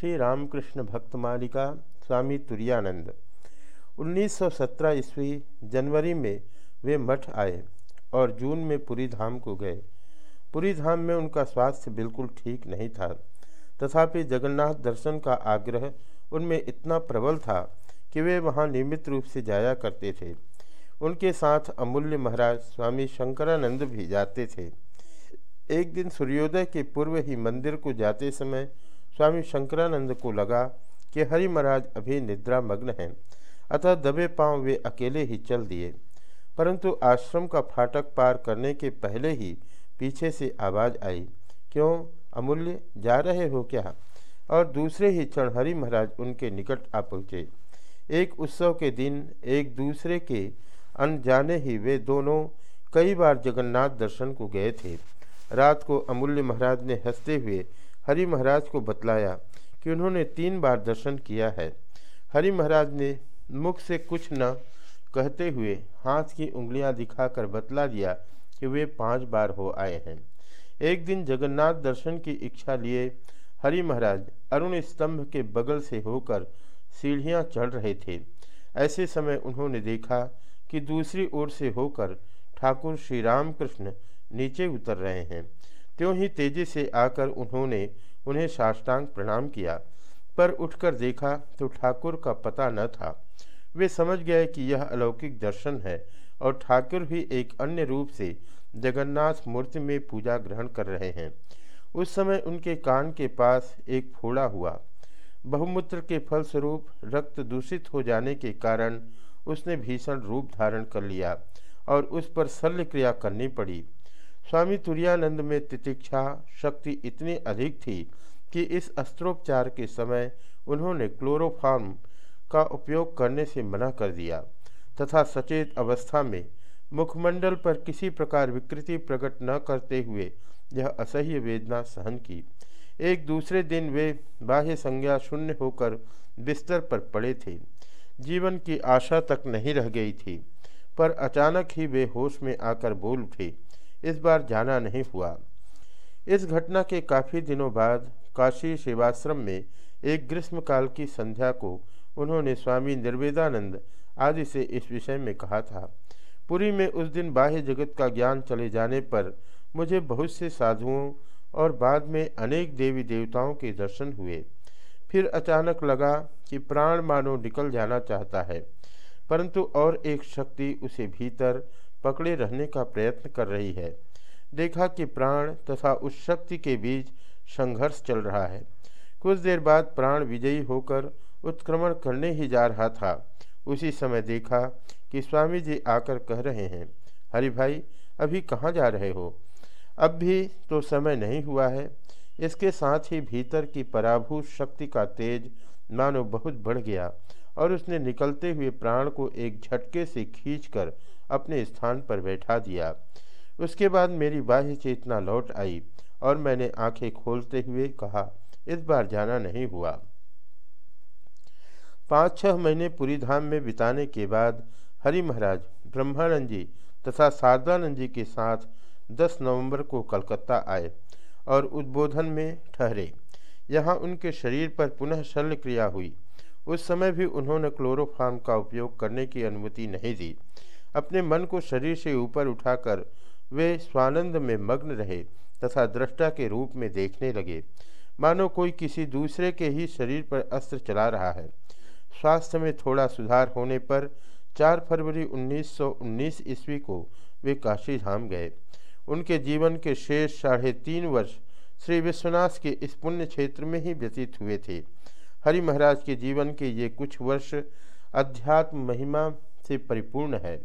श्री रामकृष्ण भक्त मालिका स्वामी तुरानंद 1917 ईस्वी जनवरी में वे मठ आए और जून में पुरी धाम को गए। पुरी धाम में उनका स्वास्थ्य बिल्कुल ठीक नहीं था। तथापि जगन्नाथ दर्शन का आग्रह उनमें इतना प्रबल था कि वे वहाँ नियमित रूप से जाया करते थे। उनके साथ अमूल्य महाराज स्वामी शंकरानंद भी जाते थे। एक दिन सूर्योदय के पूर्व ही मंदिर को जाते समय स्वामी शंकरानंद को लगा कि हरि महाराज अभी निद्रा मग्न हैं, अतः दबे पाँव वे अकेले ही चल दिए। परंतु आश्रम का फाटक पार करने के पहले ही पीछे से आवाज़ आई, क्यों, अमूल्य, जा रहे हो क्या? और दूसरे ही क्षण हरि महाराज उनके निकट आ पहुँचे। एक उत्सव के दिन एक दूसरे के अनजाने ही वे दोनों कई बार जगन्नाथ दर्शन को गए थे। रात को अमूल्य महाराज ने हँसते हुए हरि महाराज को बतलाया कि उन्होंने तीन बार दर्शन किया है। हरि महाराज ने मुख से कुछ न कहते हुए हाथ की उंगलियाँ दिखाकर बतला दिया कि वे पाँच बार हो आए हैं। एक दिन जगन्नाथ दर्शन की इच्छा लिए हरि महाराज अरुण स्तंभ के बगल से होकर सीढ़ियाँ चढ़ रहे थे। ऐसे समय उन्होंने देखा कि दूसरी ओर से होकर ठाकुर श्री रामकृष्ण नीचे उतर रहे हैं। त्यों ही तेज़ी से आकर उन्होंने उन्हें साष्टांग प्रणाम किया। पर उठकर देखा तो ठाकुर का पता न था। वे समझ गए कि यह अलौकिक दर्शन है और ठाकुर भी एक अन्य रूप से जगन्नाथ मूर्ति में पूजा ग्रहण कर रहे हैं। उस समय उनके कान के पास एक फोड़ा हुआ। बहुमूत्र के फलस्वरूप रक्त दूषित हो जाने के कारण उसने भीषण रूप धारण कर लिया और उस पर शल्य क्रिया करनी पड़ी। स्वामी तुरानंद में तितिक्षा शक्ति इतनी अधिक थी कि इस अस्त्रोपचार के समय उन्होंने क्लोरोफार्म का उपयोग करने से मना कर दिया तथा सचेत अवस्था में मुखमंडल पर किसी प्रकार विकृति प्रकट न करते हुए यह असह्य वेदना सहन की। एक दूसरे दिन वे बाह्य संज्ञा शून्य होकर बिस्तर पर पड़े थे। जीवन की आशा तक नहीं रह गई थी, पर अचानक ही वे होश में आकर बोल उठे इस बार जाना नहीं हुआ। इस घटना के काफ़ी दिनों बाद काशी शिवाश्रम में एक ग्रीष्मकाल की संध्या को उन्होंने स्वामी निर्वेदानंद आदि से इस विषय में कहा था। पुरी में उस दिन बाह्य जगत का ज्ञान चले जाने पर मुझे बहुत से साधुओं और बाद में अनेक देवी देवताओं के दर्शन हुए। फिर अचानक लगा कि प्राण मानो निकल जाना चाहता है, परंतु और एक शक्ति उसे भीतर पकड़े रहने का प्रयत्न कर रही है। देखा कि प्राण तथा उस शक्ति के बीच संघर्ष चल रहा है। कुछ देर बाद प्राण विजयी होकर उत्क्रमण करने ही जा रहा था। उसी समय देखा कि स्वामी जी आकर कह रहे हैं, हरि भाई, अभी कहाँ जा रहे हो? अब भी तो समय नहीं हुआ है। इसके साथ ही भीतर की पराभूत शक्ति का तेज मानो बहुत बढ़ गया और उसने निकलते हुए प्राण को एक झटके से खींचकर अपने स्थान पर बैठा दिया। उसके बाद मेरी बाह्य चेतना लौट आई और मैंने आँखें खोलते हुए कहा, इस बार जाना नहीं हुआ। पाँच छह महीने पूरी धाम में बिताने के बाद हरि महाराज, ब्रह्मानंद जी तथा शारदानंद जी के साथ 10 नवंबर को कलकत्ता आए और उद्बोधन में ठहरे। यहाँ उनके शरीर पर पुनः शल्य क्रिया हुई। उस समय भी उन्होंने क्लोरोफार्म का उपयोग करने की अनुमति नहीं दी। अपने मन को शरीर से ऊपर उठाकर वे स्वानंद में मग्न रहे तथा दृष्टा के रूप में देखने लगे। मानो कोई किसी दूसरे के ही शरीर पर अस्त्र चला रहा है। स्वास्थ्य में थोड़ा सुधार होने पर 4 फरवरी 1919 ईस्वी को वे काशी धाम गए। उनके जीवन के शेष साढ़े तीन वर्ष श्री विश्वनाथ के इस पुण्य क्षेत्र में ही व्यतीत हुए थे। हरि महाराज के जीवन के ये कुछ वर्ष अध्यात्म महिमा से परिपूर्ण है।